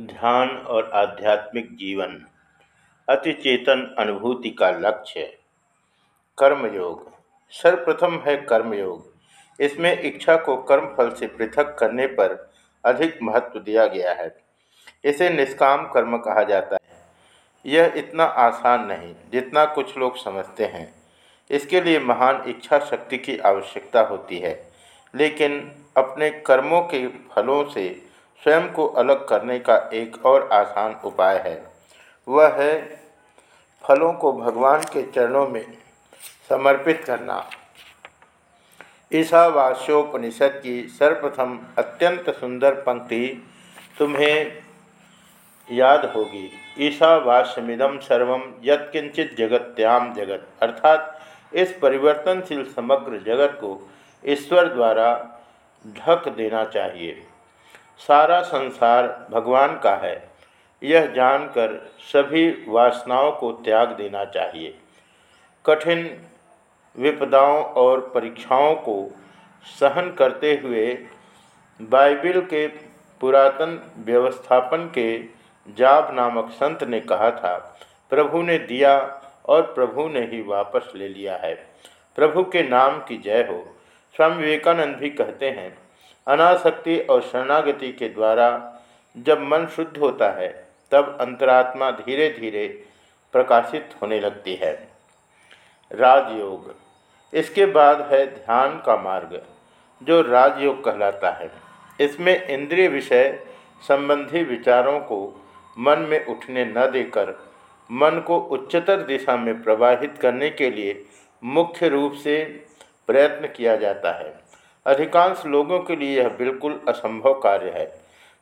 ध्यान और आध्यात्मिक जीवन अतिचेतन अनुभूति का लक्ष्य कर्मयोग, सर्वप्रथम है कर्मयोग। इसमें इच्छा को कर्मफल से पृथक करने पर अधिक महत्व दिया गया है। इसे निष्काम कर्म कहा जाता है। यह इतना आसान नहीं जितना कुछ लोग समझते हैं। इसके लिए महान इच्छा शक्ति की आवश्यकता होती है। लेकिन अपने कर्मों के फलों से स्वयं को अलग करने का एक और आसान उपाय है। वह है फलों को भगवान के चरणों में समर्पित करना। ईशावास्योपनिषद की सर्वप्रथम अत्यंत सुंदर पंक्ति तुम्हें याद होगी। ईशावास्यमिदम सर्व यत्किंचित जगत्याम जगत। अर्थात इस परिवर्तनशील समग्र जगत को ईश्वर द्वारा ढक देना चाहिए। सारा संसार भगवान का है। यह जानकर सभी वासनाओं को त्याग देना चाहिए। कठिन विपदाओं और परीक्षाओं को सहन करते हुए बाइबिल के पुरातन व्यवस्थापन के जाब नामक संत ने कहा था, प्रभु ने दिया और प्रभु ने ही वापस ले लिया है। प्रभु के नाम की जय हो। स्वामी विवेकानंद भी कहते हैं अनासक्ति और शरणागति के द्वारा जब मन शुद्ध होता है, तब अंतरात्मा धीरे धीरे प्रकाशित होने लगती है। राजयोग। इसके बाद है ध्यान का मार्ग, जो राजयोग कहलाता है। इसमें इंद्रिय विषय संबंधी विचारों को मन में उठने न देकर, मन को उच्चतर दिशा में प्रवाहित करने के लिए मुख्य रूप से प्रयत्न किया जाता है। अधिकांश लोगों के लिए यह बिल्कुल असंभव कार्य है।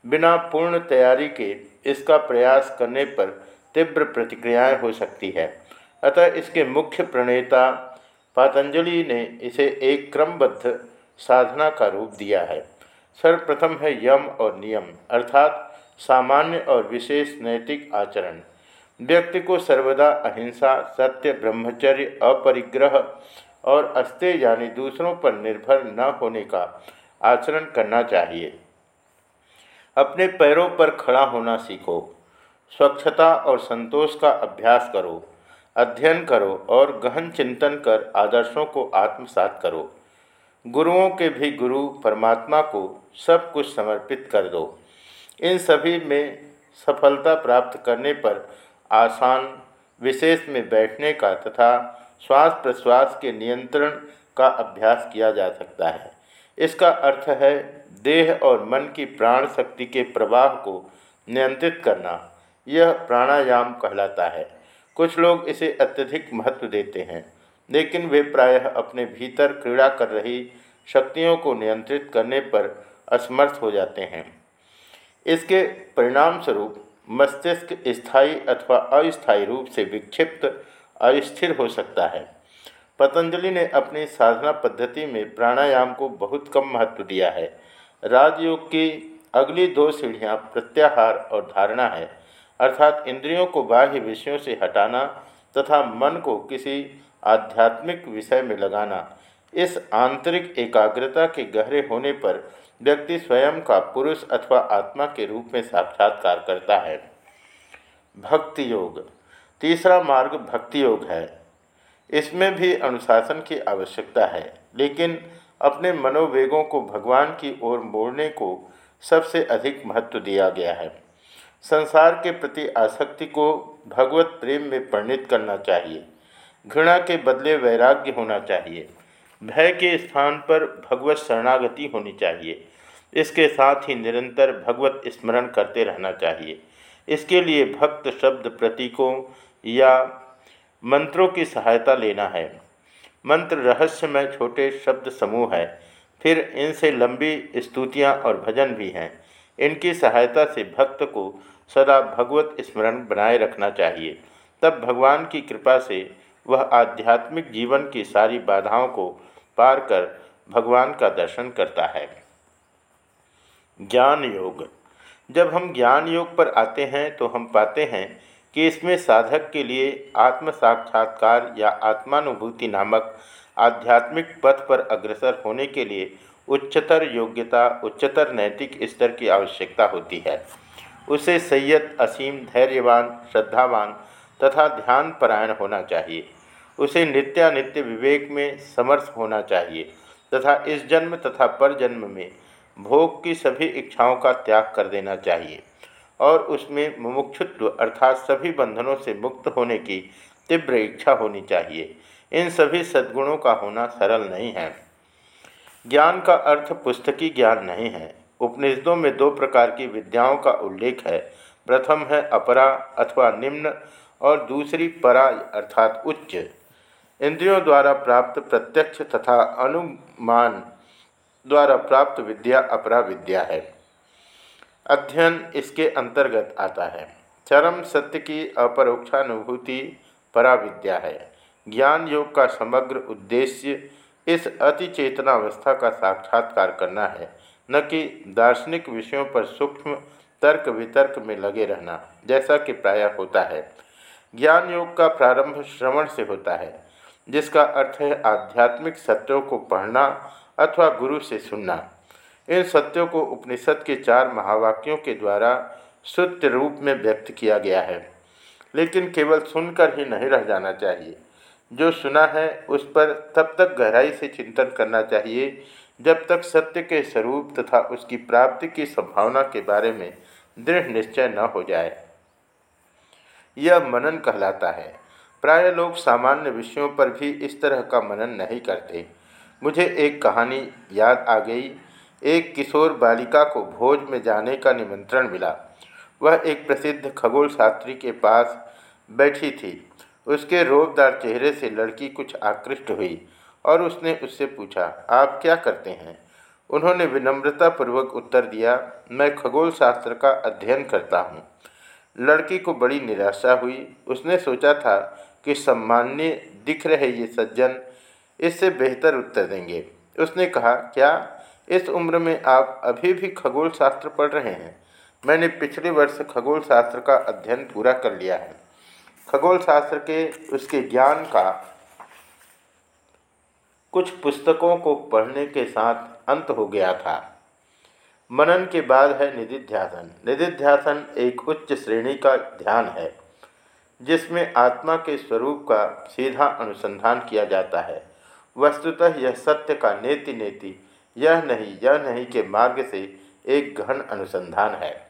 बिना पूर्ण तैयारी के इसका प्रयास करने पर तीव्र प्रतिक्रियाएँ हो सकती है। अतः इसके मुख्य प्रणेता पातंजलि ने इसे एक क्रमबद्ध साधना का रूप दिया है। सर्वप्रथम है यम और नियम, अर्थात सामान्य और विशेष नैतिक आचरण। व्यक्ति को सर्वदा अहिंसा, सत्य, ब्रह्मचर्य, अपरिग्रह और अस्ते यानी दूसरों पर निर्भर न होने का आचरण करना चाहिए। अपने पैरों पर खड़ा होना सीखो। स्वच्छता और संतोष का अभ्यास करो। अध्ययन करो और गहन चिंतन कर आदर्शों को आत्मसात करो। गुरुओं के भी गुरु, परमात्मा को सब कुछ समर्पित कर दो। इन सभी में सफलता प्राप्त करने पर आसान, विशेष में बैठने का तथा श्वास प्रश्वास के नियंत्रण का अभ्यास किया जा सकता है। इसका अर्थ है, देह और मन की प्राण शक्ति के प्रवाह को नियंत्रित करना। यह प्राणायाम कहलाता है। कुछ लोग इसे अत्यधिक महत्व देते हैं, लेकिन वे प्रायः अपने भीतर क्रीड़ा कर रही शक्तियों को नियंत्रित करने पर असमर्थ हो जाते हैं। इसके परिणाम स्वरूप मस्तिष्क स्थायी अथवा अस्थायी रूप से विक्षिप्त अस्थिर हो सकता है। पतंजलि ने अपनी साधना पद्धति में प्राणायाम को बहुत कम महत्व दिया है। राजयोग की अगली दो सीढ़ियाँ प्रत्याहार और धारणा है। अर्थात इंद्रियों को बाह्य विषयों से हटाना तथा मन को किसी आध्यात्मिक विषय में लगाना, इस आंतरिक एकाग्रता के गहरे होने पर व्यक्ति स्वयं का पुरुष अथवा आत्मा के रूप में साक्षात्कार करता है। भक्ति योग तीसरा मार्ग भक्ति योग है। इसमें भी अनुशासन की आवश्यकता है, लेकिन अपने मनोवेगों को भगवान की ओर मोड़ने को सबसे अधिक महत्व दिया गया है। संसार के प्रति आसक्ति को भगवत प्रेम में परिणित करना चाहिए। घृणा के बदले वैराग्य होना चाहिए। भय के स्थान पर भगवत शरणागति होनी चाहिए। इसके साथ ही निरंतर भगवत स्मरण करते रहना चाहिए। इसके लिए भक्त शब्द प्रतीकों या मंत्रों की सहायता लेना है। मंत्र रहस्यमय छोटे शब्द समूह है, फिर इनसे लंबी स्तुतियाँ और भजन भी हैं। इनकी सहायता से भक्त को सदा भगवत स्मरण बनाए रखना चाहिए। तब भगवान की कृपा से वह आध्यात्मिक जीवन की सारी बाधाओं को पार कर भगवान का दर्शन करता है। ज्ञान योग। जब हम ज्ञान योग पर आते हैं तो हम पाते हैं कि इसमें साधक के लिए आत्म साक्षात्कार या आत्मानुभूति नामक आध्यात्मिक पथ पर अग्रसर होने के लिए उच्चतर योग्यता, उच्चतर नैतिक स्तर की आवश्यकता होती है। उसे संयत असीम धैर्यवान, श्रद्धावान तथा ध्यान परायण होना चाहिए। उसे नित्यानित्य विवेक में समर्थ होना चाहिए तथा इस जन्म तथा पर जन्म में भोग की सभी इच्छाओं का त्याग कर देना चाहिए। और उसमें मुमुक्षुत्व अर्थात सभी बंधनों से मुक्त होने की तीव्र इच्छा होनी चाहिए। इन सभी सद्गुणों का होना सरल नहीं है। ज्ञान का अर्थ पुस्तकी ज्ञान नहीं है। उपनिषदों में दो प्रकार की विद्याओं का उल्लेख है। प्रथम है अपरा अथवा निम्न और दूसरी परा अर्थात उच्च। इंद्रियों द्वारा प्राप्त प्रत्यक्ष तथा अनुमान द्वारा प्राप्त विद्या अपरा विद्या है। अध्ययन इसके अंतर्गत आता है। चरम सत्य की अपरोक्षानुभूति परा विद्या है। ज्ञान योग का समग्र उद्देश्य इस अति चेतनावस्था का साक्षात्कार करना है, न कि दार्शनिक विषयों पर सूक्ष्म तर्क वितर्क में लगे रहना, जैसा कि प्रायः होता है। ज्ञान योग का प्रारंभ श्रवण से होता है, जिसका अर्थ है आध्यात्मिक सत्यों को पढ़ना अथवा गुरु से सुनना। इन सत्यों को उपनिषद के चार महावाक्यों के द्वारा सत्य रूप में व्यक्त किया गया है। लेकिन केवल सुनकर ही नहीं रह जाना चाहिए। जो सुना है, उस पर तब तक गहराई से चिंतन करना चाहिए, जब तक सत्य के स्वरूप तथा उसकी प्राप्ति की संभावना के बारे में दृढ़ निश्चय न हो जाए। यह मनन कहलाता है। प्राय लोग सामान्य विषयों पर भी इस तरह का मनन नहीं करते। मुझे एक कहानी याद आ गई एक किशोर बालिका को भोज में जाने का निमंत्रण मिला। वह एक प्रसिद्ध खगोल शास्त्री के पास बैठी थी। उसके रोबदार चेहरे से लड़की कुछ आकृष्ट हुई और उसने उससे पूछा, आप क्या करते हैं? उन्होंने विनम्रतापूर्वक उत्तर दिया, मैं खगोल शास्त्र का अध्ययन करता हूँ। लड़की को बड़ी निराशा हुई। उसने सोचा था कि सम्मान्य दिख रहे ये सज्जन इससे बेहतर उत्तर देंगे। उसने कहा, क्या इस उम्र में आप अभी भी खगोल शास्त्र पढ़ रहे हैं। मैंने पिछले वर्ष खगोल शास्त्र का अध्ययन पूरा कर लिया है। खगोल शास्त्र के उसके ज्ञान का कुछ पुस्तकों को पढ़ने के साथ अंत हो गया था। मनन के बाद है निधिध्यासन। निधिध्यासन एक उच्च श्रेणी का ध्यान है, जिसमें आत्मा के स्वरूप का सीधा अनुसंधान किया जाता है। वस्तुतः यह सत्य का नेति नेति यह नहीं यह नहीं के मार्ग से एक गहन अनुसंधान है।